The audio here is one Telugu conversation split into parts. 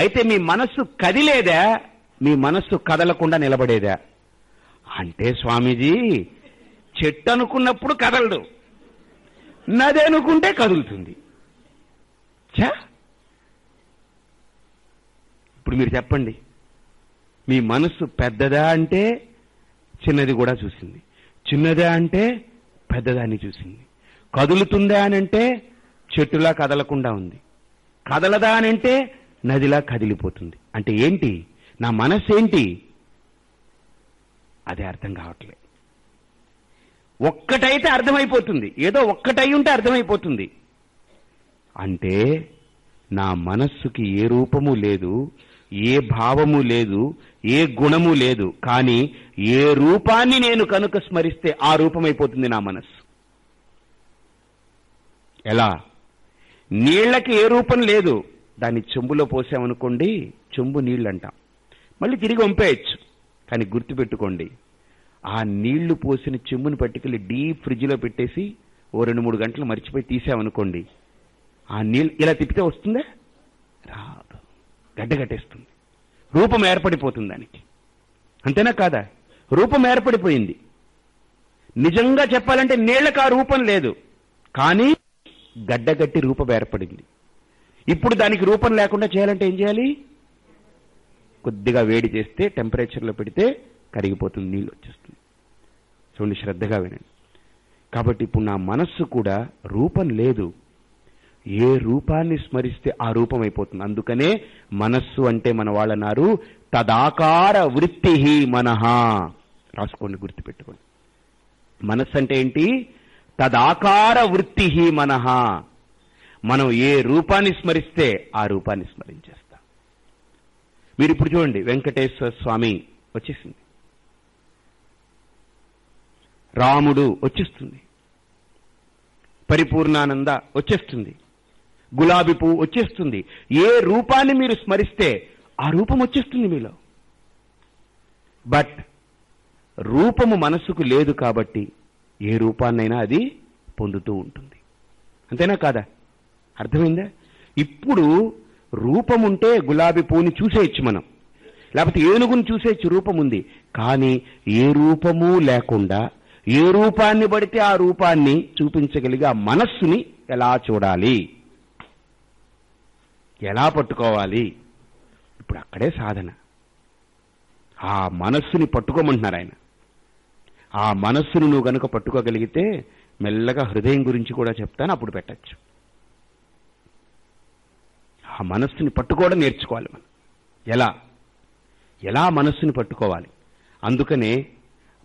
అయితే మీ మనస్సు కదిలేదా? మీ మనస్సు కదలకుండా నిలబడేదా? అంటే స్వామీజీ చెట్టు అనుకున్నప్పుడు కదలదు. నది అనుకుంటే కదులుతుంది. చా ఇప్పుడు మీరు చెప్పండి. మీ మనస్సు పెద్దదా అంటే చిన్నది కూడా చూసింది. చిన్నదా అంటే పెద్దదాన్ని చూసింది. కదులుతుందా అని అంటే చెట్టులా కదలకుండా ఉంది. కదలదా అని అంటే నదిలా కదిలిపోతుంది. అంటే ఏంటి? నా మనస్సు ఏంటి అదే అర్థం కావట్లేదు ఒక్కటైతే అర్థమైపోతుంది. ఏదో ఒక్కటై ఉంటే అర్థమైపోతుంది. అంటే నా మనస్సుకి ఏ రూపము లేదు ఏ భావము లేదు ఏ గుణము లేదు కానీ ఏ రూపాన్ని నేను కనుక స్మరిస్తే ఆ రూపమైపోతుంది నా మనస్సు. ఎలా? నీళ్ళకి ఏ రూపం లేదు దాన్ని చెంబులో పోసామనుకోండి చెంబు నీళ్ళు అంటాం మళ్ళీ తిరిగి వంపేయచ్చు. కానీ గుర్తుపెట్టుకోండి ఆ నీళ్ళు పోసిన చెంబుని పట్టుకెళ్ళి డీప్ ఫ్రిడ్జ్లో పెట్టేసి ఓ రెండు మూడు గంటలు మర్చిపోయి తీసామనుకోండి ఆ నీళ్ళు ఇలా తిప్పితే వస్తుందా? రాదు. గడ్డగట్టేస్తుంది. రూపం ఏర్పడిపోతుంది దానికి. అంతేనా కాదా? రూపం ఏర్పడిపోయింది. నిజంగా చెప్పాలంటే నీళ్ళకు ఆ రూపం లేదు. కానీ గడ్డగట్టి రూపం ఏర్పడింది. ఇప్పుడు దానికి రూపం లేకుండా చేయాలంటే ఏం చేయాలి? కొద్దిగా వేడి చేస్తే టెంపరేచర్లో పెడితే కరిగిపోతుంది నీళ్ళు వచ్చేస్తుంది. చూడండి శ్రద్ధగా వినండి. కాబట్టి ఇప్పుడు నా మనస్సు కూడా రూపం లేదు. ఏ రూపాన్ని స్మరిస్తే ఆ రూపం అయిపోతుంది. అందుకనే మనస్సు అంటే మన వాళ్ళన్నారు తదాకార వృత్తి మనహ. రాసుకోండి గుర్తుపెట్టుకోండి. మనస్సు అంటే ఏంటి? తదాకార వృత్తి మనహ. మనం ఏ రూపాన్ని స్మరిస్తే ఆ రూపాన్ని స్మరించేస్తాం. మీరు ఇప్పుడు చూడండి వెంకటేశ్వర స్వామి వచ్చేసింది. రాముడు వచ్చేస్తుంది. పరిపూర్ణానంద వచ్చేస్తుంది. గులాబీ పువ్వు వచ్చేస్తుంది. ఏ రూపాన్ని మీరు స్మరిస్తే ఆ రూపం వచ్చేస్తుంది మీలో. బట్ రూపము మనస్సుకు లేదు కాబట్టి ఏ రూపాన్నైనా అది పొందుతూ ఉంటుంది. అంతేనా కాదా? అర్థమైందా? ఇప్పుడు రూపముంటే గులాబీ పువ్వుని చూసేయచ్చు మనం. లేకపోతే ఏనుగుని చూసేయచ్చు రూపం ఉంది కానీ ఏ రూపము లేకుండా ఏ రూపాన్ని పడితే ఆ రూపాన్ని చూపించగలిగే మనస్సుని ఎలా చూడాలి? ఎలా పట్టుకోవాలి? ఇప్పుడు అక్కడే సాధన. ఆ మనస్సుని పట్టుకోమంటున్నారు ఆయన. ఆ మనస్సును నువ్వు గనుక పట్టుకోగలిగితే మెల్లగా హృదయం గురించి కూడా చెప్తాను అప్పుడు పెట్టచ్చు. ఆ మనస్సుని పట్టుకోవడం నేర్చుకోవాలి మనం. ఎలా? ఎలా మనస్సుని పట్టుకోవాలి? అందుకనే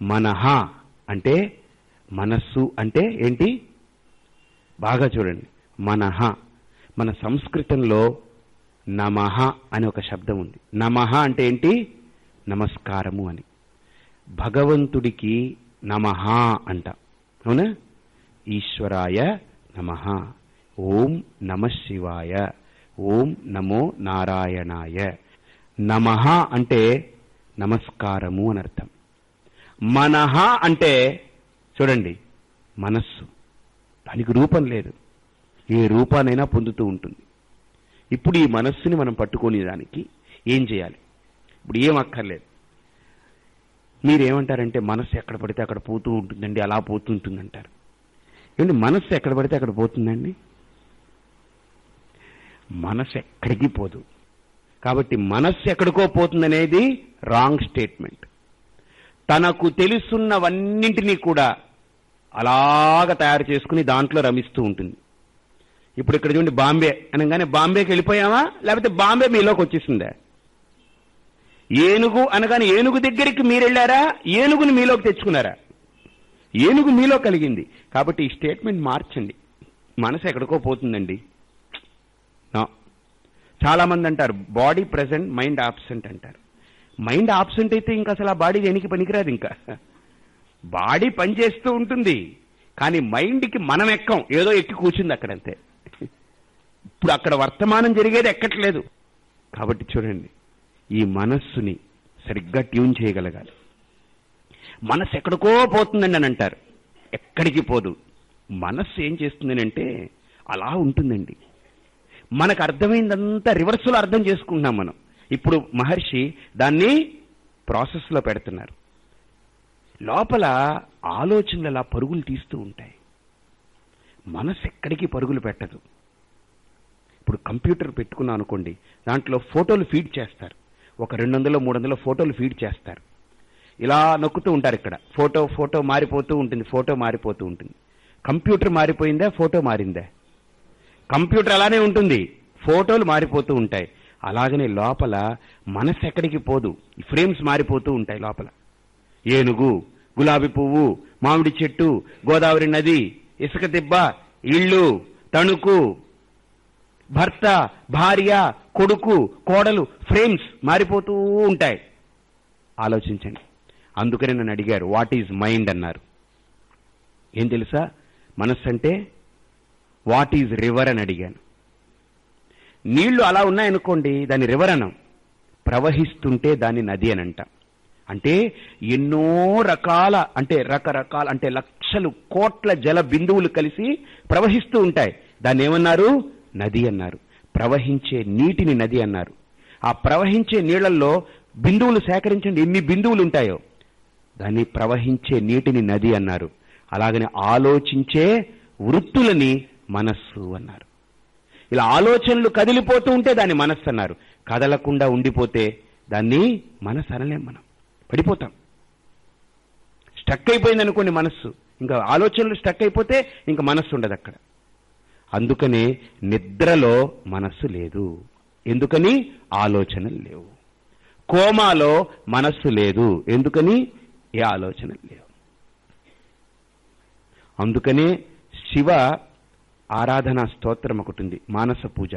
మనహ అంటే మనస్సు అంటే ఏంటి? బాగా చూడండి. మనహ. మన సంస్కృతంలో నమః అని ఒక శబ్దం ఉంది. నమః అంటే ఏంటి? నమస్కారము అని. భగవంతుడికి నమః అంట. అవునా? ఈశ్వరాయ నమ. ఓం నమ శివాయ. ఓం నమో నారాయణాయ. నమః అంటే నమస్కారము అని అర్థం. మనహ అంటే చూడండి మనస్సు. దానికి రూపం లేదు. ఏ రూపానైనా పొందుతూ ఉంటుంది. ఇప్పుడు ఈ మనస్సుని మనం పట్టుకునే దానికి ఏం చేయాలి? ఇప్పుడు ఏం అక్కర్లేదు. మీరేమంటారంటే మనస్సు ఎక్కడ పడితే అక్కడ పోతూ ఉంటుందండి అలా పోతుంటుందంటారు అంటారు ఏమండి మనస్సు ఎక్కడ పడితే అక్కడ పోతుందండి? మనసు ఎక్కడికి పోదు. కాబట్టి మనస్సు ఎక్కడికో పోతుందనేది రాంగ్ స్టేట్మెంట్ తనకు తెలుసున్నవన్నింటినీ కూడా అలాగ తయారు చేసుకుని దాంట్లో రమిస్తూ ఉంటుంది. ఇప్పుడు ఇక్కడ చూడండి బాంబే అనగానే బాంబేకి వెళ్ళిపోయామా లేకపోతే బాంబే మీలోకి వచ్చేసిందా? ఏనుగు అనగానే ఏనుగు దగ్గరికి మీరు వెళ్ళారా? ఏనుగుని మీలోకి తెచ్చుకున్నారా? ఏనుగు మీలో కలిగింది. కాబట్టి ఈ స్టేట్మెంట్ మార్చండి. మనసు ఎక్కడికో పోతుందండి. చాలా మంది అంటారు బాడీ ప్రెసెంట్ మైండ్ ఆబ్సెంట్ అంటారు. మైండ్ ఆబ్సెంట్ అయితే ఇంకా అసలు ఆ బాడీ దేనికి పనికిరాదు ఇంకా. బాడీ పనిచేస్తూ ఉంటుంది కానీ మైండ్కి మనం ఎక్కం. ఏదో ఎక్కి కూర్చుంది అక్కడంతే. ఇప్పుడు అక్కడ వర్తమానం జరిగేది ఎక్కట్లేదు. కాబట్టి చూడండి ఈ మనస్సుని సరిగ్గా ట్యూన్ చేయగలగాలి. మనస్సు ఎక్కడికో పోతుందండి అని అంటారు. ఎక్కడికి పోదు. మనస్సు ఏం చేస్తుందని అంటే అలా ఉంటుందండి. మనకు అర్థమైందంతా రివర్స్లో అర్థం చేసుకుంటున్నాం మనం. ఇప్పుడు మహర్షి దాన్ని ప్రాసెస్లో పెడుతున్నారు. లోపల ఆలోచనలు అలా పరుగులు తీస్తూ ఉంటాయి. మనసు ఎక్కడికి పరుగులు పెట్టదు. ఇప్పుడు కంప్యూటర్ పెట్టుకున్నాం అనుకోండి దాంట్లో ఫోటోలు ఫీడ్ చేస్తారు. ఒక రెండు వందలు మూడు వందల ఫోటోలు ఫీడ్ చేస్తారు. ఇలా నొక్కుతూ ఉంటారు ఇక్కడ. ఫోటో ఫోటో మారిపోతూ ఉంటుంది ఫోటో మారిపోతూ ఉంటుంది. కంప్యూటర్ మారిపోయిందా ఫోటో మారిందా? కంప్యూటర్ అలానే ఉంటుంది. ఫోటోలు మారిపోతూ ఉంటాయి. అలాగనే లోపల మనసు ఎక్కడికి పోదు. ఫ్రేమ్స్ మారిపోతూ ఉంటాయి లోపల. ఏనుగు గులాబీ పువ్వు మామిడి చెట్టు గోదావరి నది ఇసుక దిబ్బ ఇళ్ళు తణుకు భర్త భార్య కొడుకు కోడలు ఫ్రేమ్స్ మారిపోతూ ఉంటాయి. ఆలోచించండి. అందుకనే నన్ను అడిగారు వాట్ ఈజ్ మైండ్ అన్నారు. ఏం తెలుసా? మనస్సు అంటే వాట్ ఈజ్ రివర్ అని అడిగాను. నీళ్ళు అలా ఉన్నాయనుకోండి దాన్ని రివర్ అనం ప్రవహిస్తుంటే దాన్ని నది అని అంటాం. అంటే ఎన్నో రకాల అంటే రకరకాల అంటే లక్షలు కోట్ల జల బిందువులు కలిసి ప్రవహిస్తూ ఉంటాయి. దాన్ని ఏమన్నారు? నది అన్నారు. ప్రవహించే నీటిని నది అన్నారు. ఆ ప్రవహించే నీళ్ళలో బిందువులు సేకరించండి. ఎన్ని బిందువులు ఉంటాయో? దాన్ని ప్రవహించే నీటిని నది అన్నారు. అలాగనే ఆలోచించే వృత్తులని మనస్సు అన్నారు. ఇలా ఆలోచనలు కదిలిపోతూ ఉంటే దాన్ని మనస్సు అన్నారు. కదలకుండా ఉండిపోతే దాన్ని మనస్సు అనలేం మనం. పడిపోతాం. స్టక్ అయిపోయింది అనుకోండి మనస్సు. ఇంకా ఆలోచనలు స్టక్ అయిపోతే ఇంకా మనస్సు ఉండదు అక్కడ. అందుకనే నిద్రలో మనస్సు లేదు. ఎందుకని? ఆలోచనలు లేవు. కోమాలో మనస్సు లేదు. ఎందుకని? ఏ ఆలోచనలు లేవు. అందుకనే శివ ఆరాధనా స్తోత్రం ఒకటి ఉంది మానస పూజ.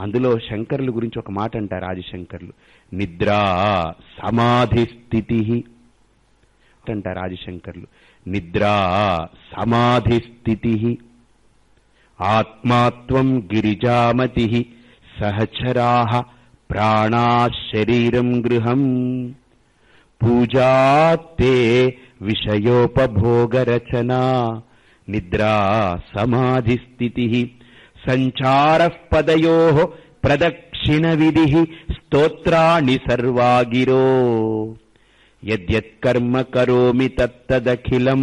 అందులో శంకరుల గురించి ఒక మాట అంటారు ఆదిశంకర్లు. నిద్రా సమాధి స్థితి. అంటారు ఆదిశంకర్లు. నిద్రా సమాధి స్థితి. ఆత్మాత్వం గిరిజామతి. సహచరా ప్రాణా శరీరం గృహం పూజాతే విషయోపభోగరచనా. నిద్రా సమాధి స్థితి సంచార పదయో ప్రదక్షిణ విధి స్తోత్రాణి సర్వాగిరో యద్యత్కర్మ కరోమి తత్తదఖిలం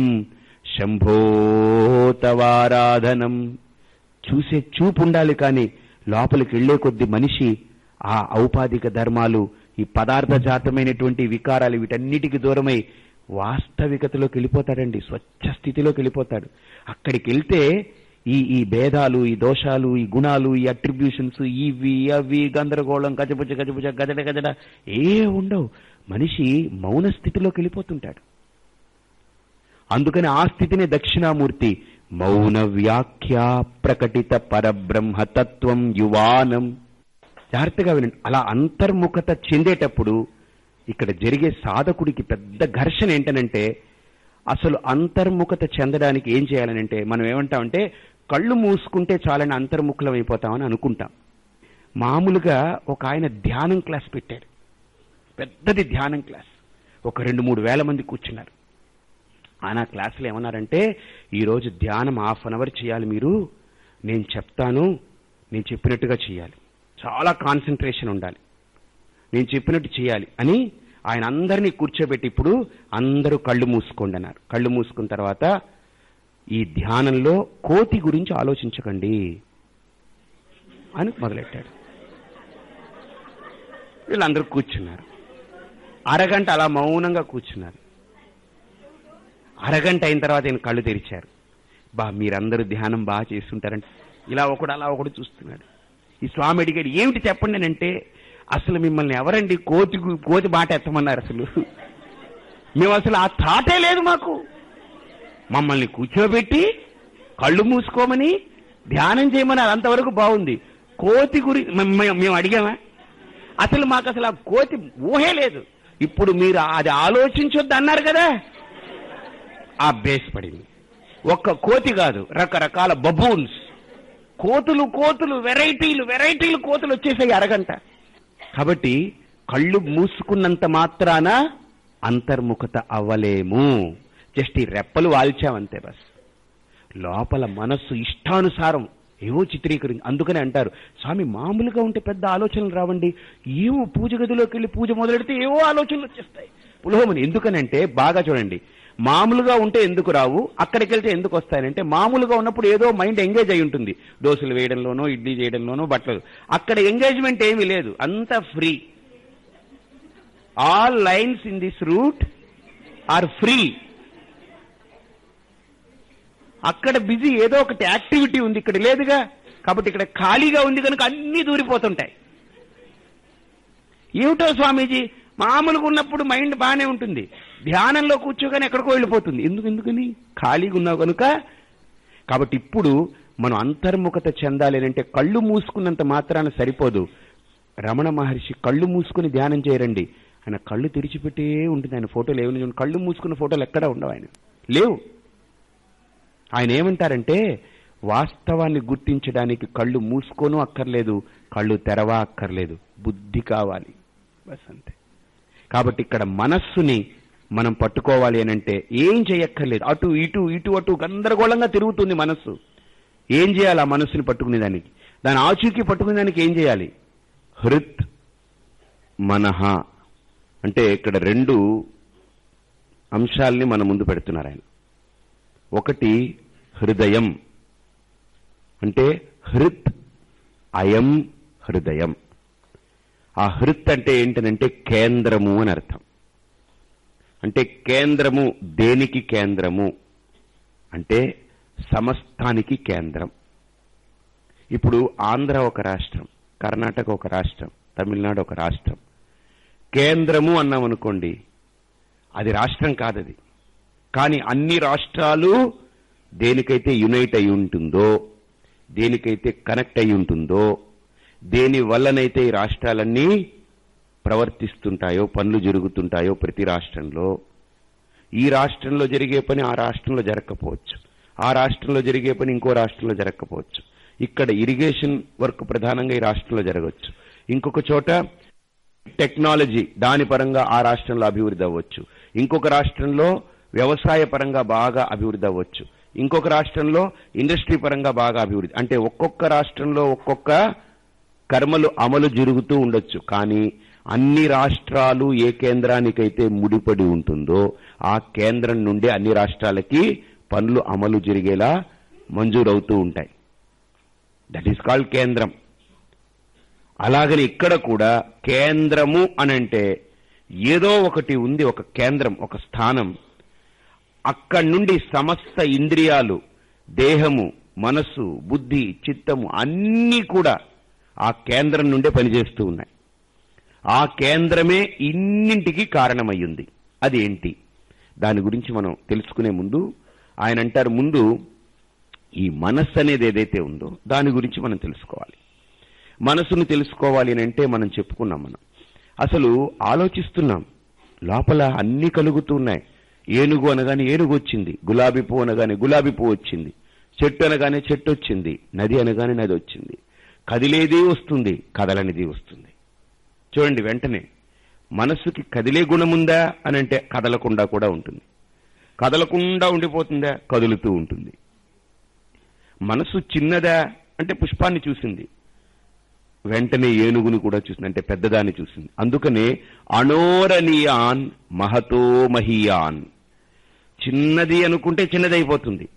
శంభోతవారాధనం చూసే చూపు ఉండాలి కానీ లోపలికి వెళ్ళే కొద్ది మనిషి ఆ ఔపాధిక ధర్మాలు ఈ పదార్థ జాతమైనటువంటి వికారాలు వీటన్నిటికి దూరమై వాస్తవికతలోకి వెళ్ళిపోతాడండి స్వచ్ఛ స్థితిలోకి వెళ్ళిపోతాడు అక్కడికి వెళ్తే ఈ ఈ భేదాలు ఈ దోషాలు ఈ గుణాలు ఈ అట్రిబ్యూషన్స్ ఇవి అవి గందరగోళం గజబుజ గజబుజ గజడ గజడ ఏ ఉండవు. మనిషి మౌన స్థితిలోకి వెళ్ళిపోతుంటాడు అందుకని ఆ స్థితిని దక్షిణామూర్తి మౌన వ్యాఖ్య ప్రకటిత పరబ్రహ్మతత్వం యువానం. జాగ్రత్తగా వినండి. అలా అంతర్ముఖత చెందేటప్పుడు ఇక్కడ జరిగే సాధకుడికి పెద్ద ఘర్షణ ఏంటనంటే అసలు అంతర్ముఖత చెందడానికి ఏం చేయాలనంటే మనం ఏమంటామంటే కళ్ళు మూసుకుంటే చాలని అంతర్ముఖులం అయిపోతామని అనుకుంటాం. మామూలుగా ఒక ఆయన ధ్యానం క్లాస్ పెట్టారు పెద్దది ధ్యానం క్లాస్. ఒక రెండు మూడు వేల మంది కూర్చున్నారు. ఆయన క్లాసులు ఏమన్నారంటే ఈరోజు ధ్యానం హాఫ్ అన్ అవర్ చేయాలి మీరు నేను చెప్తాను నేను చెప్పినట్టుగా చేయాలి. చాలా కాన్సన్ట్రేషన్ ఉండాలి. నేను చెప్పినట్టు చేయాలి అని ఆయన అందరినీ కూర్చోబెట్టి ఇప్పుడు అందరూ కళ్ళు మూసుకోండి అన్నారు కళ్ళు మూసుకున్న తర్వాత ఈ ధ్యానంలో కోతి గురించి ఆలోచించకండి అని మొదలెట్టాడు. వీళ్ళందరూ కూర్చున్నారు. అరగంట అలా మౌనంగా కూర్చున్నారు. అరగంట అయిన తర్వాత ఈయన కళ్ళు తెరిచారు. బా మీరందరూ ధ్యానం బాగా చేస్తుంటారంటే. ఇలా ఒకడు అలా ఒకడు చూస్తున్నాడు. ఈ స్వామి అడిగాడు ఏమిటి చెప్పండి? అంటే అసలు మిమ్మల్ని ఎవరండి కోతి కోతి బాట ఎత్తమన్నారు అసలు? మేము అసలు ఆ థాటే లేదు మాకు. మమ్మల్ని కూర్చోబెట్టి కళ్ళు మూసుకోమని ధ్యానం చేయమని అంతవరకు బాగుంది. కోతి గురి మేము- మేము అడిగామా? అసలు మాకు అసలు ఆ కోతి ఊహే లేదు. ఇప్పుడు మీరు అది ఆలోచించొద్దు అన్నారు కదా. ఆ బేస్ పడింది ఒక్క కోతి కాదు రకరకాల బబూన్స్. కోతులు కోతులు వెరైటీలు వెరైటీలు కోతులు వచ్చేసాయి అరగంట. కాబట్టి కళ్ళు మూసుకున్నంత మాత్రాన అంతర్ముఖత అవ్వలేము. జస్ట్ ఈ రెప్పలు వాల్చామంతే బస్. లోపల మనస్సు ఇష్టానుసారం ఏవో చిత్రీకరించి అందుకనే అంటారు స్వామి మామూలుగా ఉంటే పెద్ద ఆలోచనలు రావండి. ఏమో పూజ గదిలోకి వెళ్ళి పూజ మొదలెడితే ఏవో ఆలోచనలు వచ్చేస్తాయి. పులోహమని ఎందుకనంటే బాగా చూడండి మామూలుగా ఉంటే ఎందుకు రావు? అక్కడికి వెళ్తే ఎందుకు వస్తాయంటే మామూలుగా ఉన్నప్పుడు ఏదో మైండ్ ఎంగేజ్ అయి ఉంటుంది. దోశలు వేయడంలోనో ఇడ్లీ చేయడంలోనో బట్టలు. అక్కడ ఎంగేజ్మెంట్ ఏమీ లేదు. అంత free. All lines in this route are free అక్కడ బిజీ ఏదో ఒకటి యాక్టివిటీ ఉంది ఇక్కడ లేదుగా. కాబట్టి ఇక్కడ ఖాళీగా ఉంది కనుక అన్ని దూరిపోతుంటాయి. ఏమిటో స్వామీజీ? మామూలుగా ఉన్నప్పుడు మైండ్ బాగానే ఉంటుంది. ధ్యానంలో కూర్చోగానే ఎక్కడికో వెళ్ళిపోతుంది. ఎందుకు ఎందుకని? ఖాళీగా ఉన్నావు కనుక. కాబట్టి ఇప్పుడు మనం అంతర్ముఖత చెందాలి అంటే కళ్ళు మూసుకున్నంత మాత్రాన సరిపోదు. రమణ మహర్షి కళ్ళు మూసుకుని ధ్యానం చేయరండి. ఆయన కళ్ళు తెరిచిపెట్టే ఉంటుంది. ఆయన ఫోటోలు ఏమైనా చూడండి. కళ్ళు మూసుకున్న ఫోటోలు ఎక్కడా ఉండవు ఆయన. లేవు. ఆయన ఏమంటారంటే వాస్తవాన్ని గుర్తించడానికి కళ్ళు మూసుకోను అక్కర్లేదు. కళ్ళు తెరవా అక్కర్లేదు. బుద్ధి కావాలి. బస్ అంతే. కాబట్టి ఇక్కడ మనస్సుని మనం పట్టుకోవాలి అని అంటే ఏం చేయక్కర్లేదు. అటు ఇటు ఇటు అటు గందరగోళంగా తిరుగుతుంది మనస్సు. ఏం చేయాలి ఆ మనస్సుని పట్టుకునే దానికి దాని ఆచూకీ పట్టుకునే దానికి ఏం చేయాలి? హృత్ మనహ. అంటే ఇక్కడ రెండు అంశాలని మన ముందు పెడుతున్నారు ఆయన. ఒకటి హృదయం. అంటే హృత్ అయం హృదయం. ఆ హృత్ అంటే ఏంటనంటే కేంద్రము అని అర్థం. అంటే కేంద్రము దేనికి కేంద్రము? అంటే సమస్తానికి కేంద్రం. ఇప్పుడు ఆంధ్ర ఒక రాష్ట్రం కర్ణాటక ఒక రాష్ట్రం తమిళనాడు ఒక రాష్ట్రం. కేంద్రము అన్నాం అనుకోండి అది రాష్ట్రం కాదది. కానీ అన్ని రాష్ట్రాలు దేనికైతే యునైట్ అయి ఉంటుందో దేనికైతే కనెక్ట్ అయి ఉంటుందో దేని వల్లనైతే ఈ రాష్ట్రాలన్నీ ప్రవర్తిస్తుంటాయో పనులు జరుగుతుంటాయో ప్రతి రాష్ట్రంలో ఈ రాష్ట్రంలో జరిగే పని ఆ రాష్ట్రంలో జరగకపోవచ్చు. ఆ రాష్ట్రంలో జరిగే పని ఇంకో రాష్ట్రంలో జరగకపోవచ్చు. ఇక్కడ ఇరిగేషన్ వర్క్ ప్రధానంగా ఈ రాష్ట్రంలో జరగవచ్చు. ఇంకొక చోట టెక్నాలజీ దాని పరంగా ఆ రాష్ట్రంలో అభివృద్ధి అవ్వచ్చు. ఇంకొక రాష్ట్రంలో వ్యవసాయ పరంగా బాగా అభివృద్ధి అవ్వచ్చు. ఇంకొక రాష్ట్రంలో ఇండస్ట్రీ పరంగా బాగా అభివృద్ధి. అంటే ఒక్కొక్క రాష్ట్రంలో ఒక్కొక్క కర్మలు అమలు జరుగుతూ ఉండొచ్చు. కానీ అన్ని రాష్ట్రాలు ఏ కేంద్రానికైతే ముడిపడి ఉంటుందో ఆ కేంద్రం నుండి అన్ని రాష్ట్రాలకి పనులు అమలు జరిగేలా మంజూరవుతూ ఉంటాయి. దట్ ఈస్ కాల్డ్ కేంద్రం. అలాగని ఇక్కడ కూడా కేంద్రము అనంటే ఏదో ఒకటి ఉంది ఒక కేంద్రం ఒక స్థానం. అక్కడి నుండి సమస్త ఇంద్రియాలు దేహము మనస్సు బుద్ధి చిత్తము అన్నీ కూడా ఆ కేంద్రం నుండే పనిచేస్తూ ఉన్నాయి. ఆ కేంద్రమే ఇన్నింటికి కారణమయ్యింది. అదేంటి? దాని గురించి మనం తెలుసుకునే ముందు ఆయన అంటారు ముందు ఈ మనస్సు అనేది ఏదైతే ఉందో దాని గురించి మనం తెలుసుకోవాలి. మనసును తెలుసుకోవాలి అని అంటే మనం చెప్పుకున్నాం మనం. అసలు ఆలోచిస్తున్నాం. లోపల అన్ని కలుగుతూ ఉన్నాయి. ఏనుగు అనగానే ఏనుగు వచ్చింది. గులాబీ పువ్వు అనగానే గులాబీ పువ్వు వచ్చింది. చెట్టు అనగానే చెట్టు వచ్చింది. నది అనగానే నది వచ్చింది. కదిలేది వస్తుంది. కదలనిది వస్తుంది. చూడండి వెంటనే మనస్సుకి కదిలే గుణముందా అని అంటే కదలకుండా కూడా ఉంటుంది. కదలకుండా ఉండిపోతుందా? కదులుతూ ఉంటుంది. మనసు చిన్నదా అంటే పుష్పాన్ని చూసింది. వెంటనే ఏనుగును కూడా చూసింది అంటే పెద్దదాన్ని చూసింది. అందుకనే అణోరణీయాన్ మహతో మహీయాన్. చిన్నది అనుకుంటే చిన్నదైపోతుంది.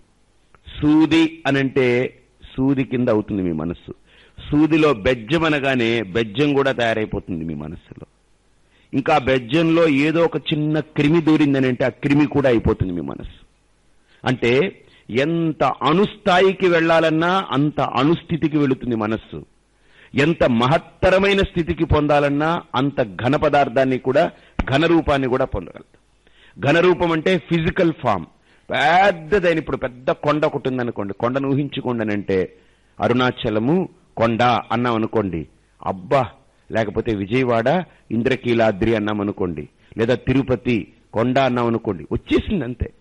సూది అనంటే సూది కింద అవుతుంది మీ మనస్సు. సూదిలో బెజ్జం అనగానే బెజ్జం కూడా తయారైపోతుంది మీ మనస్సులో. ఇంకా బెజ్జంలో ఏదో ఒక చిన్న క్రిమి దూరిందని అంటే ఆ క్రిమి కూడా అయిపోతుంది మీ మనస్సు. అంటే ఎంత అణుస్థాయికి వెళ్ళాలన్నా అంత అణుస్థితికి వెళుతుంది మనస్సు. ఎంత మహత్తరమైన స్థితికి పొందాలన్నా అంత ఘన పదార్థాన్ని కూడా ఘన రూపాన్ని కూడా పొందగలదు ఘన రూపం అంటే ఫిజికల్ ఫామ్. పెద్దదైన ఇప్పుడు పెద్ద కొండ ఒకటి ఉందనుకోండి కొండను ఊహించుకోండి అంటే అరుణాచలము కొండ అన్నాం అనుకోండి అబ్బా లేకపోతే విజయవాడ ఇంద్రకీలాద్రి అన్నాం అనుకోండి లేదా తిరుపతి కొండ అన్నాం అనుకోండి వచ్చేసింది అంతే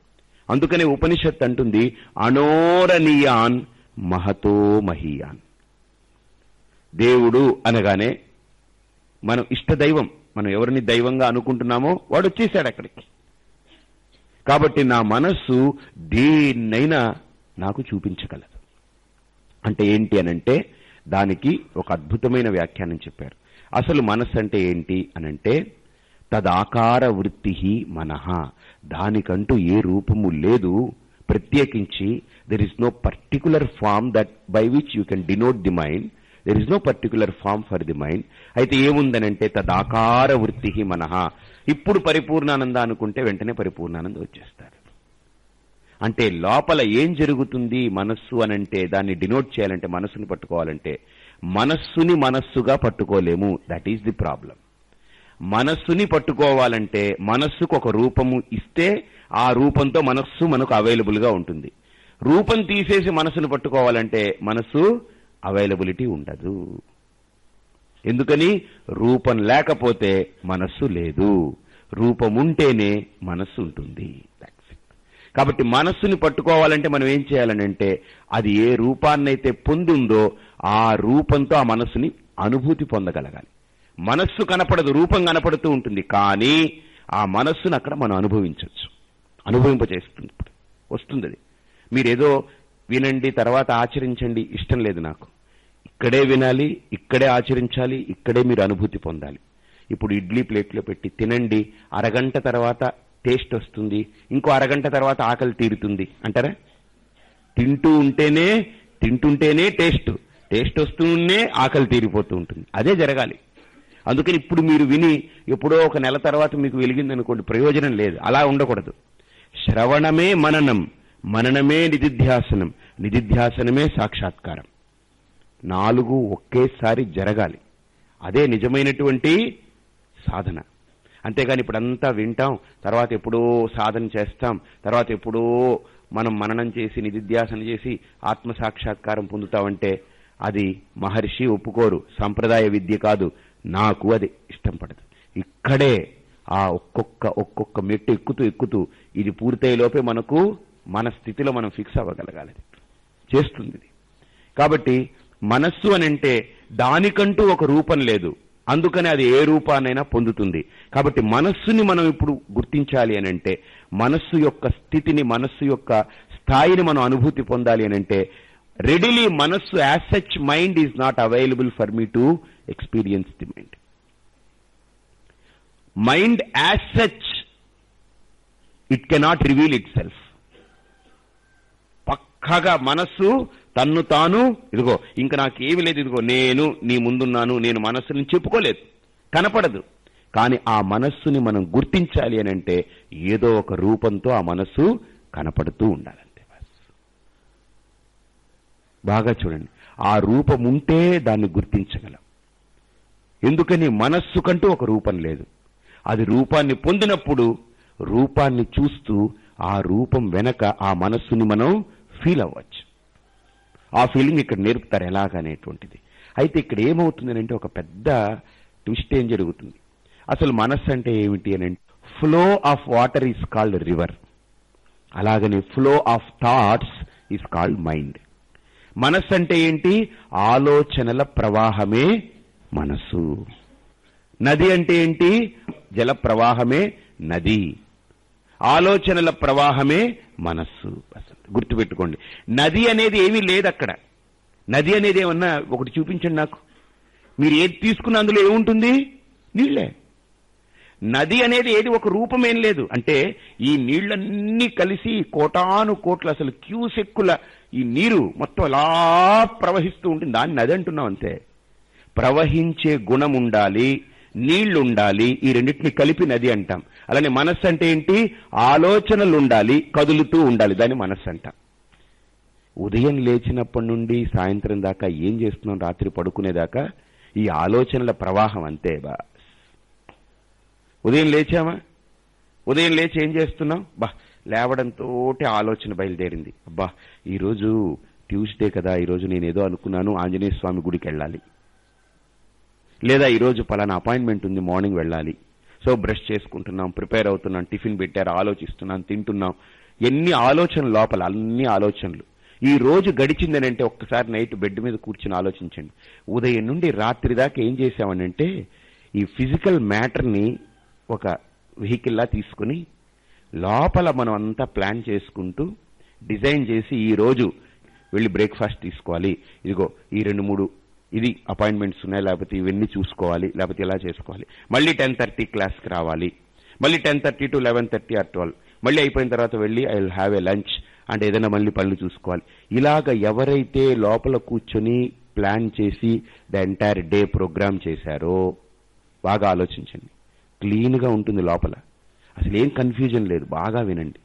అందుకనే ఉపనిషత్ అంటుంది అణోరణీయాన్ మహతో మహీయాన్. దేవుడు అనగానే మనం ఇష్ట దైవం మనం ఎవరిని దైవంగా అనుకుంటున్నామో వాడు వచ్చేసాడు అక్కడికి. కాబట్టి నా మనస్సు దేన్నైనా నాకు చూపించగలదు. అంటే ఏంటి అనంటే దానికి ఒక అద్భుతమైన వ్యాఖ్యానం చెప్పారు. అసలు మనస్సు అంటే ఏంటి అనంటే తదాకార వృత్తి మనహ దానికంటూ ఏ రూపము లేదు. ప్రత్యేకించి there is no particular form that by which you can denote the mind there is no particular form for the mind అయితే ఏముందనంటే తదాకార వృత్తి మనహ ఇప్పుడు పరిపూర్ణానంద అనుకుంటే వెంటనే పరిపూర్ణానంద వచ్చేస్తారు. అంటే లోపల ఏం జరుగుతుంది మనస్సు అనంటే దాన్ని డినోట్ చేయాలంటే మనస్సుని పట్టుకోవాలంటే మనస్సుని మనస్సుగా పట్టుకోలేము. దట్ ఈస్ ది ప్రాబ్లం మనస్సుని పట్టుకోవాలంటే మనస్సుకు ఒక రూపము ఇస్తే ఆ రూపంతో మనస్సు మనకు అవైలబుల్గా ఉంటుంది. రూపం తీసేసి మనస్సును పట్టుకోవాలంటే మనస్సు అవైలబిలిటీ ఉండదు. ఎందుకని? రూపం లేకపోతే మనస్సు లేదు. రూపం ఉంటేనే మనస్సు ఉంటుంది. కాబట్టి మనస్సుని పట్టుకోవాలంటే మనం ఏం చేయాలనంటే అది ఏ రూపాన్నైతే పొందిందో ఆ రూపంతో ఆ మనస్సుని అనుభూతి పొందగలగాలి. మనస్సు కనపడదు రూపం కనపడుతూ ఉంటుంది కానీ ఆ మనస్సును అక్కడ మనం అనుభవించవచ్చు. అనుభవింపజేస్తుంది ఇప్పుడు. వస్తుంది అది మీరేదో వినండి తర్వాత ఆచరించండి ఇష్టం లేదు నాకు. ఇక్కడే వినాలి ఇక్కడే ఆచరించాలి ఇక్కడే మీరు అనుభూతి పొందాలి. ఇప్పుడు ఇడ్లీ ప్లేట్లో పెట్టి తినండి అరగంట తర్వాత టేస్ట్ వస్తుంది. ఇంకో అరగంట తర్వాత ఆకలి తీరుతుంది. అంటారా? తింటూ ఉంటేనే తింటుంటేనే టేస్ట్. టేస్ట్ వస్తూనే ఆకలి తీరిపోతూ ఉంటుంది. అదే జరగాలి. అందుకని ఇప్పుడు మీరు విని ఎప్పుడో ఒక నెల తర్వాత మీకు వెలిగిందనుకోండి ప్రయోజనం లేదు. అలా ఉండకూడదు. శ్రవణమే మననం. మననమే నిధిధ్యాసనం. నిధిధ్యాసనమే సాక్షాత్కారం. నాలుగు ఒకేసారి జరగాలి. అదే నిజమైనటువంటి సాధన. అంతేగాని ఇప్పుడంతా వింటాం తర్వాత ఎప్పుడో సాధన చేస్తాం తర్వాత ఎప్పుడో మనం మననం చేసి నిధిధ్యాసన చేసి ఆత్మ సాక్షాత్కారం పొందుతామంటే అది మహర్షి ఒప్పుకోరు. సంప్రదాయ విద్య కాదు. నాకు అది ఇష్టం పడదు. ఇక్కడే ఆ ఒక్కొక్క ఒక్కొక్క మెట్టు ఎక్కుతూ ఎక్కుతూ ఇది పూర్తయ్యే లోపే మనకు మన స్థితిలో మనం ఫిక్స్ అవ్వగలగాలి. చేస్తుంది కాబట్టి మనస్సు అని అంటే దానికంటూ ఒక రూపం లేదు. అందుకని అది ఏ రూపాన్నైనా పొందుతుంది. కాబట్టి మనస్సుని మనం ఇప్పుడు గుర్తించాలి అని అంటే మనస్సు యొక్క స్థితిని మనస్సు యొక్క స్థాయిని మనం అనుభూతి పొందాలి అని అంటే రెడీలీ మనస్సు as such mind is not available for me to experience the mind mind as such it cannot reveal itself పక్కగా మనస్సు తన్ను తాను ఇదిగో ఇంక నాకేమి లేదు ఇదిగో నేను నీ ముందున్నాను నేను మనస్సుని చెప్పుకోలేదు. కనపడదు. కానీ ఆ మనస్సుని మనం గుర్తించాలి అని అంటే ఏదో ఒక రూపంతో ఆ మనస్సు కనపడుతూ ఉండాలంటే బాగా చూడండి. ఆ రూపం ఉంటే దాన్ని గుర్తించగలం. ఎందుకని మనస్సు కంటూ ఒక రూపం లేదు. అది రూపాన్ని పొందినప్పుడు రూపాన్ని చూస్తూ ఆ రూపం వెనక ఆ మనస్సుని మనం ఫీల్ అవ్వచ్చు. ఆ ఫీలింగ్ ఇక్కడ నేర్పుతారు ఎలాగనేటువంటిది అయితే ఇక్కడ ఏమవుతుంది అంటే ఒక పెద్ద ట్విస్ట్ ఏం జరుగుతుంది? అసలు మనస్సు అంటే ఏమిటి అని flow of water is called river అలాగనే flow of thoughts is called mind మనస్సు అంటే ఏంటి? ఆలోచనల ప్రవాహమే మనస్సు. నది అంటే ఏంటి? జల ప్రవాహమే నది. ఆలోచనల ప్రవాహమే మనస్సు. అసలు గుర్తుపెట్టుకోండి. నది అనేది ఏమీ లేదు అక్కడ. నది అనేది ఏమన్నా ఒకటి చూపించండి నాకు. మీరు ఏది తీసుకున్న అందులో ఏముంటుంది? నీళ్ళే నది అనేది ఏది ఒక రూపమేం లేదు. అంటే ఈ నీళ్ళన్నీ కలిసి కోటాను కోట్లు అసలు క్యూసెక్కుల ఈ నీరు మొత్తం అలా ప్రవహిస్తూ ఉంటుంది. దాన్ని నది అంటున్నాం అంతే. ప్రవహించే గుణం ఉండాలి. నీళ్ళుండాలి ఈ రెండింటిని కలిపి నది అంటాం. అలానే మనస్సు అంటే ఏంటి? ఆలోచనలు ఉండాలి కదులుతూ ఉండాలి దాన్ని మనస్సు అంటాం. ఉదయం లేచినప్పటి నుండి సాయంత్రం దాకా ఏం చేస్తున్నాం? రాత్రి పడుకునేదాకా ఈ ఆలోచనల ప్రవాహం అంతే బా ఉదయం లేచామా? ఉదయం లేచి ఏం చేస్తున్నాం? బా లేవడంతో ఆలోచన బయలుదేరింది. అబ్బా ఈరోజు ట్యూస్డే కదా ఈరోజు నేను ఏదో అనుకున్నాను ఆంజనేయ స్వామి గుడికి వెళ్ళాలి లేదా ఈరోజు పలానా అపాయింట్మెంట్ ఉంది మార్నింగ్ వెళ్ళాలి. సో బ్రష్ చేసుకుంటున్నాం ప్రిపేర్ అవుతున్నాం టిఫిన్ పెట్టారు ఆలోచిస్తున్నాం తింటున్నాం. ఎన్ని ఆలోచనలు లోపల అన్ని ఆలోచనలు. ఈ రోజు గడిచిందనంటే ఒక్కసారి నైట్ బెడ్ మీద కూర్చుని ఆలోచించండి. ఉదయం నుండి రాత్రి దాకా ఏం చేశామనంటే ఈ ఫిజికల్ మ్యాటర్ని ఒక వెహికల్లా తీసుకుని లోపల మనం అంతా ప్లాన్ చేసుకుంటూ డిజైన్ చేసి ఈ రోజు వెళ్ళి బ్రేక్ఫాస్ట్ తీసుకోవాలి. ఇదిగో ఈ రెండు మూడు ఇది అపాయింట్మెంట్స్ ఉన్నాయి లేకపోతే ఇవన్నీ చూసుకోవాలి లేకపోతే ఇలా చేసుకోవాలి. మళ్ళీ టెన్ థర్టీ క్లాస్కి రావాలి. మళ్ళీ ten thirty to eleven thirty or twelve మళ్ళీ అయిపోయిన తర్వాత వెళ్ళి I will have a lunch and ఏదైనా మళ్ళీ పనులు చూసుకోవాలి. ఇలాగ ఎవరైతే లోపల కూర్చొని ప్లాన్ చేసి ద ఎంటైర్ డే ప్రోగ్రామ్ చేశారో బాగా ఆలోచించండి. క్లీన్గా ఉంటుంది లోపల. అసలు ఏం కన్ఫ్యూజన్ లేదు బాగా వినండి.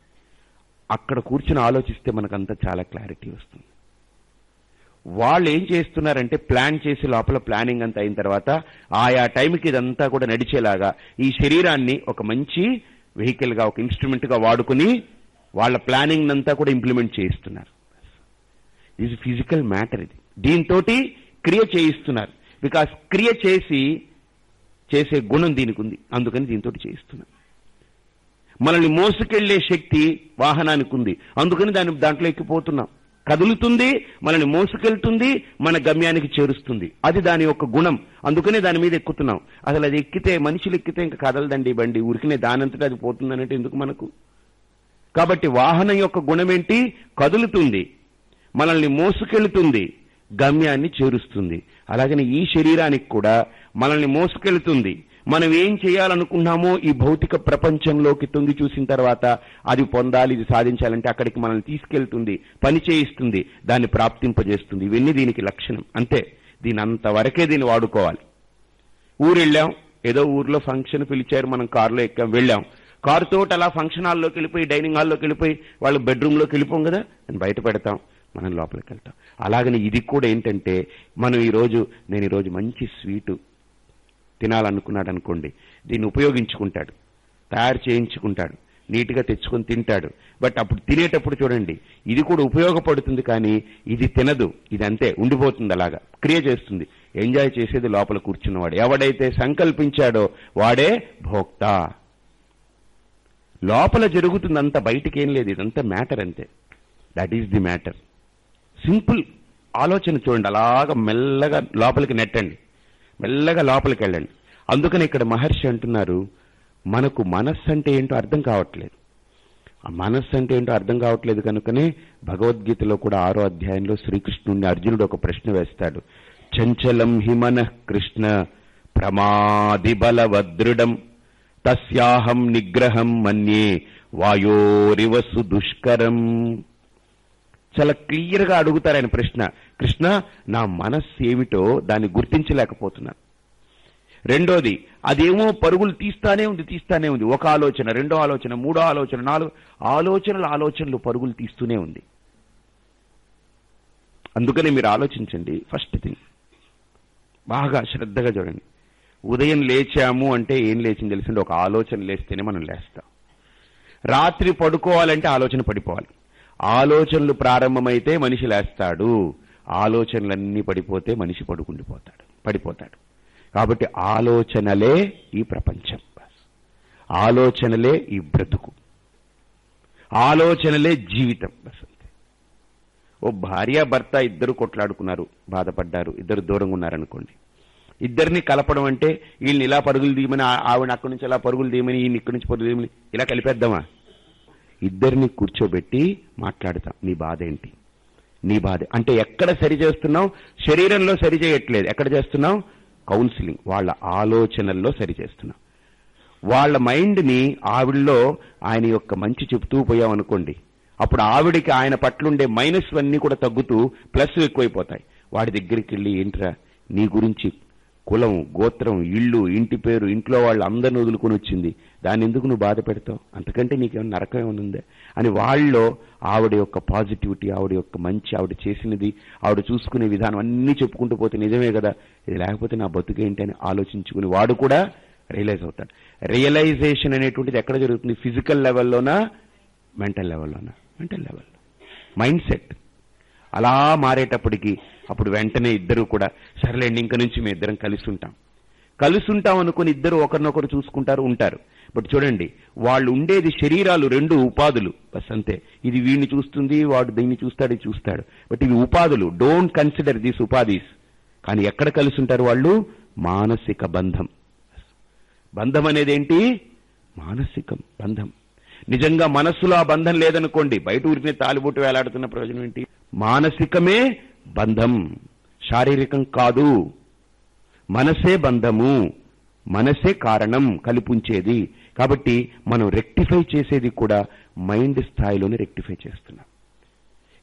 అక్కడ కూర్చుని ఆలోచిస్తే మనకంతా చాలా క్లారిటీ వస్తుంది. వాళ్ళు ఏం చేస్తున్నారంటే ప్లాన్ చేసి లోపల ప్లానింగ్ అంతా అయిన తర్వాత ఆయా టైంకి ఇదంతా కూడా నడిచేలాగా ఈ శరీరాన్ని ఒక మంచి వెహికల్గా ఒక ఇన్స్ట్రుమెంట్గా వాడుకుని వాళ్ళ ప్లానింగ్ అంతా కూడా ఇంప్లిమెంట్ చేయిస్తున్నారు. ఇది ఫిజికల్ మ్యాటర్ ఇది. దీంతో క్రియ చేయిస్తున్నారు. బికాస్ క్రియ చేసి చేసే గుణం దీనికి ఉంది. అందుకని దీంతో చేయిస్తున్నారు. మనల్ని మోసుకెళ్ళే శక్తి వాహనానికి ఉంది. అందుకని దాని దాంట్లో ఎక్కిపోతున్నాం. కదులుతుంది మనల్ని మోసుకెళ్తుంది మన గమ్యానికి చేరుస్తుంది. అది దాని యొక్క గుణం. అందుకనే దాని మీద ఎక్కుతున్నాం. అసలు అది ఎక్కితే మనుషులు ఎక్కితే ఇంకా కదలదండి బండి. ఉరికినే దానంతటా అది పోతుందనంటే ఎందుకు మనకు? కాబట్టి వాహనం యొక్క గుణం ఏంటి కదులుతుంది. మనల్ని మోసుకెళ్తుంది. గమ్యాన్ని చేరుస్తుంది. అలాగనే ఈ శరీరానికి కూడా మనల్ని మోసుకెళ్తుంది. మనం ఏం చేయాలనుకున్నామో ఈ భౌతిక ప్రపంచంలోకి తొంగి చూసిన తర్వాత అది పొందాలి ఇది సాధించాలంటే అక్కడికి మనల్ని తీసుకెళ్తుంది పని చేయిస్తుంది దాన్ని ప్రాప్తింపజేస్తుంది. ఇవన్నీ దీనికి లక్షణం. అంతే. దీని అంతవరకే దీన్ని వాడుకోవాలి. ఊరెళ్ళాం. ఏదో ఊర్లో ఫంక్షన్ పిలిచారు మనం కారులో ఎక్కాం వెళ్ళాం. కారుతో అలా ఫంక్షన్ హాల్లోకి వెళ్ళిపోయి డైనింగ్ హాల్లోకి వెళ్ళిపోయి వాళ్ళు బెడ్రూమ్లోకి వెళ్ళిపోం కదా? అని బయట పెడతాం. మనం లోపలికి వెళ్తాం. అలాగని ఇది కూడా ఏంటంటే మనం ఈరోజు నేను ఈరోజు మంచి స్వీటు తినాలనుకున్నాడు అనుకోండి దీన్ని ఉపయోగించుకుంటాడు తయారు చేయించుకుంటాడు నీట్గా తెచ్చుకొని తింటాడు. బట్ అప్పుడు తినేటప్పుడు చూడండి ఇది కూడా ఉపయోగపడుతుంది కానీ ఇది తినదు ఇది అంతే ఉండిపోతుంది అలాగా క్రియ చేస్తుంది. ఎంజాయ్ చేసేది లోపల కూర్చున్నవాడు. ఎవడైతే సంకల్పించాడో వాడే భోక్త. లోపల జరుగుతుందంత బయటికి ఏం లేదు ఇదంతా మ్యాటర్ అంతే. That is the matter simple ఆలోచన చూడండి అలాగా మెల్లగా లోపలికి నెట్టండి. మెల్లగా లోపలికి వెళ్ళండి. అందుకని ఇక్కడ మహర్షి అంటున్నారు మనకు మనస్సు అంటే ఏంటో అర్థం కావట్లేదు. ఆ మనస్సు అంటే ఏంటో అర్థం కావట్లేదు కనుకనే భగవద్గీతలో కూడా ఆరో అధ్యాయంలో శ్రీకృష్ణుడిని అర్జునుడు ఒక ప్రశ్న వేస్తాడు. చంచలం హిమన కృష్ణ ప్రమాది బలవదృఢం తస్యాహం నిగ్రహం మన్యే వాయోరివసు దుష్కరం. చాలా క్లియర్గా అడుగుతారు ఆయన ప్రశ్న. కృష్ణ నా మనస్సు ఏమిటో దాన్ని గుర్తించలేకపోతున్నాను రెండోది అదేమో పరుగులు తీస్తానే ఉంది తీస్తానే ఉంది. ఒక ఆలోచన రెండో ఆలోచన మూడో ఆలోచన నాలుగు ఆలోచనలు ఆలోచనలు పరుగులు తీస్తూనే ఉంది. అందుకనే మీరు ఆలోచించండి. ఫస్ట్ థింగ్ బాగా శ్రద్ధగా చూడండి. ఉదయం లేచాము అంటే ఏం లేచింది తెలిసింది? ఒక ఆలోచన లేస్తేనే మనం లేస్తాం. రాత్రి పడుకోవాలంటే ఆలోచన పడిపోవాలి. ఆలోచనలు ప్రారంభమైతే మనిషి లేస్తాడు. ఆలోచనలన్నీ పడిపోతే మనిషి పడుకుండిపోతాడు. పడిపోతాడు. కాబట్టి ఆలోచనలే ఈ ప్రపంచం. ఆలోచనలే ఈ బ్రతుకు. ఆలోచనలే జీవితం. బస్ ఓ భార్య భర్త ఇద్దరు కొట్లాడుకున్నారు బాధపడ్డారు. ఇద్దరు దూరంగా ఉన్నారనుకోండి. ఇద్దరిని కలపడం అంటే వీళ్ళని ఇలా పరుగులు తీయమని ఆవిడ అక్కడి నుంచి ఇలా పరుగులు తీయమని ఈయన ఇక్కడి నుంచి పరుగులు తీయమని ఇలా కలిపేద్దామా? ఇద్దరిని కూర్చోబెట్టి మాట్లాడతాం. నీ బాధ ఏంటి? నీ బాధ. అంటే ఎక్కడ సరి చేస్తున్నావు? శరీరంలో సరి చేయట్లేదు. ఎక్కడ చేస్తున్నావు? కౌన్సిలింగ్. వాళ్ళ ఆలోచనల్లో సరి చేస్తున్నావు. వాళ్ళ మైండ్ని ఆవిడలో ఆయన యొక్క మంచి చెప్తూ పోయామనుకోండి అప్పుడు ఆవిడికి ఆయన పట్లుండే మైనస్ అన్నీ కూడా తగ్గుతూ ప్లస్ ఎక్కువైపోతాయి. వాడి దగ్గరికి వెళ్ళి ఏంట్రా? నీ గురించి కులం గోత్రం ఇళ్ళు ఇంటి పేరు ఇంట్లో వాళ్ళు అందరిని వదులుకొని వచ్చింది. దాన్ని ఎందుకు నువ్వు బాధ పెడతావు? అంతకంటే నీకేమైనా నరకం ఏమైనా ఉందే? అని వాళ్ళలో ఆవిడ యొక్క పాజిటివిటీ ఆవిడ యొక్క మంచి ఆవిడ చేసినది ఆవిడ చూసుకునే విధానం అన్నీ చెప్పుకుంటూ పోతే నిజమే కదా? ఇది లేకపోతే నా బతుకేంటి అని ఆలోచించుకుని వాడు కూడా రియలైజ్ అవుతాడు. రియలైజేషన్ అనేటువంటిది ఎక్కడ జరుగుతుంది? ఫిజికల్ లెవెల్లోనా మెంటల్ లెవెల్లోనా మెంటల్ లెవెల్లో మైండ్ సెట్ అలా మారేటప్పటికి అప్పుడు వెంటనే ఇద్దరు కూడా సరేలేండి ఇంక నుంచి మేము ఇద్దరం కలిసి ఉంటాం కలిసి ఉంటాం అనుకుని ఇద్దరు ఒకరినొకరు చూసుకుంటారు ఉంటారు. బట్ చూడండి వాళ్ళు ఉండేది శరీరాలు రెండు ఉపాధులు. బస్ అంతే. ఇది వీడిని చూస్తుంది వాడు దీన్ని చూస్తాడు చూస్తాడు. బట్ ఇవి ఉపాధులు. డోంట్ కన్సిడర్ దీస్ ఉపాధీస్. కానీ ఎక్కడ కలిసి ఉంటారు వాళ్ళు? మానసిక బంధం. బంధం అనేది ఏంటి మానసికం. బంధం. నిజంగా మనస్సులో ఆ బంధం లేదనుకోండి బయట ఊరికినే తాలిబొట్టు వేలాడుతున్న ప్రయోజనం ఏంటి? మానసికమే బంధం శారీరకం కాదు. మనసే బంధము మనసే కారణం కల్పించేది. కాబట్టి మనం రెక్టిఫై చేసేది కూడా మైండ్ స్థాయిలోనే రెక్టిఫై చేస్తున్నాం.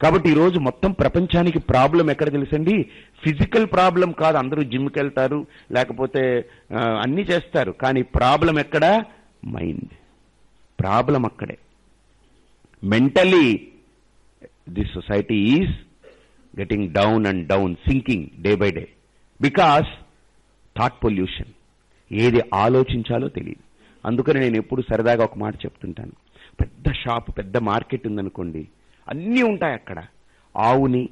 కాబట్టి ఈరోజు మొత్తం ప్రపంచానికి ప్రాబ్లం ఎక్కడ తెలుసండి? ఫిజికల్ ప్రాబ్లం కాదు అందరూ జిమ్కి వెళ్తారు లేకపోతే అన్నీ చేస్తారు. కానీ ప్రాబ్లం ఎక్కడ? మైండ్. ప్రాబ్లం అక్కడే. Mentally this society is getting down and down sinking day by day because thought pollution ఏది ఆలోచించాలో తెలియదు. అందుకని నేను ఎప్పుడు సరదాగా ఒక మాట చెప్తుంటాను. పెద్ద షాప్ పెద్ద మార్కెట్ ఉందనుకోండి అన్నీ ఉంటాయి అక్కడ. ఆవుని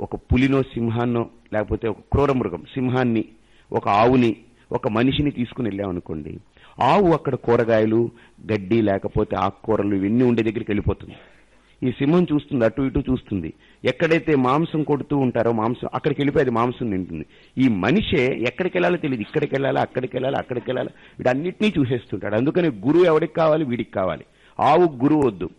ఒక పులినో సింహాన్నో లేకపోతే ఒక క్రూర మృగం సింహాన్ని ఒక ఆవుని ఒక మనిషిని తీసుకుని వెళ్ళామనుకోండి ఆవు అక్కడ కూరగాయలు గడ్డి లేకపోతే ఆకుకూరలు ఇవన్నీ ఉండే దగ్గరికి వెళ్ళిపోతుంది. ఈ సింహం చూస్తుంది అటు ఇటు చూస్తుంది. ఎక్కడైతే మాంసం కొడుతూ ఉంటారో మాంసం అక్కడికి వెళ్ళిపోయి అది మాంసం తింటుంది. ఈ మనిషే ఎక్కడికి వెళ్ళాలో తెలియదు. ఇక్కడికి వెళ్ళాలి అక్కడికి వెళ్ళాలి అక్కడికి వెళ్ళాలి. వీడన్నిటినీ చూసేస్తుంటాడు. అందుకని గురువు ఎవడికి కావాలి? వీడికి కావాలి. ఆవు గురువు వద్దు.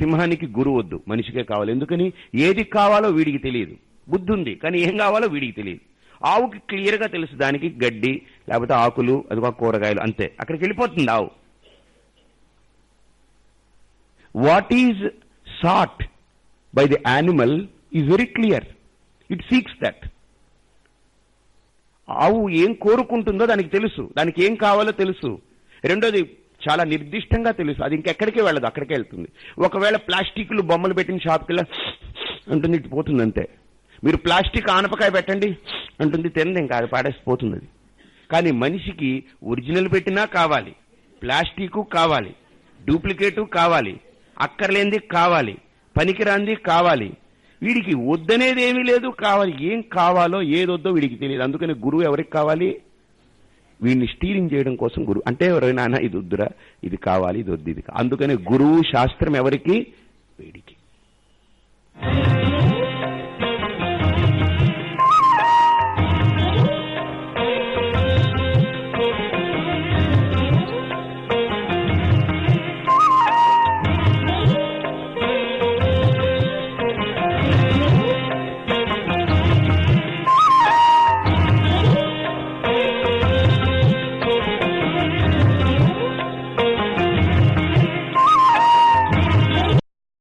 సింహానికి గురువు వద్దు. మనిషికే కావాలి. ఎందుకని? ఏది కావాలో వీడికి తెలియదు. బుద్ధి ఉంది. కానీ ఏం కావాలో వీడికి తెలియదు. ఆవుకి క్లియర్గా తెలుసు దానికి గడ్డి లేకపోతే ఆకులు అదిగో కూరగాయలు అంతే. అక్కడికి వెళ్ళిపోతుంది ఆవు. What is sought by the animal is very clear it seeks that ఆవు ఏం కోరుకుంటుందో దానికి తెలుసు. దానికి ఏం కావాలో తెలుసు. రెండోది చాలా నిర్దిష్టంగా తెలుసు. అది ఇంకెక్కడికే వెళ్ళదు అక్కడికే వెళ్తుంది. ఒకవేళ ప్లాస్టిక్లు బొమ్మలు పెట్టిన షాప్కి వెళ్ళి అంటుంది ఇటు పోతుంది అంతే. మీరు ప్లాస్టిక్ ఆనపకాయ పెట్టండి అంటుంది తినది ఇంకా అది పాడేసిపోతుంది అది. కానీ మనిషికి ఒరిజినల్ పెట్టినా కావాలి ప్లాస్టిక్ కావాలి డూప్లికేటు కావాలి అక్కర్లేనిది కావాలి పనికిరాంది కావాలి. వీడికి వద్దనేది ఏమీ లేదు కావాలి ఏం కావాలో ఏదొద్దో వీడికి తెలియదు. అందుకని గురువు ఎవరికి కావాలి? వీడిని స్టీరింగ్ చేయడం కోసం గురువు. అంటే ఎవరైనా ఇది వద్దురా ఇది కావాలి ఇది వద్దు ఇది అందుకని గురువు శాస్త్రం ఎవరికి? వీడికి.